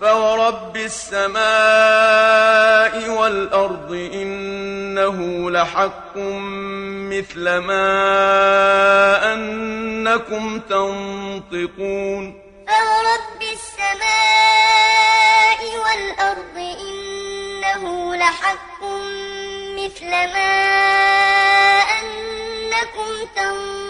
فورب السماء والأرض إنه لحق مثل ما أنكم تنطقون فورب السماء والأرض إنه لحق مثل ما أنكم تنطقون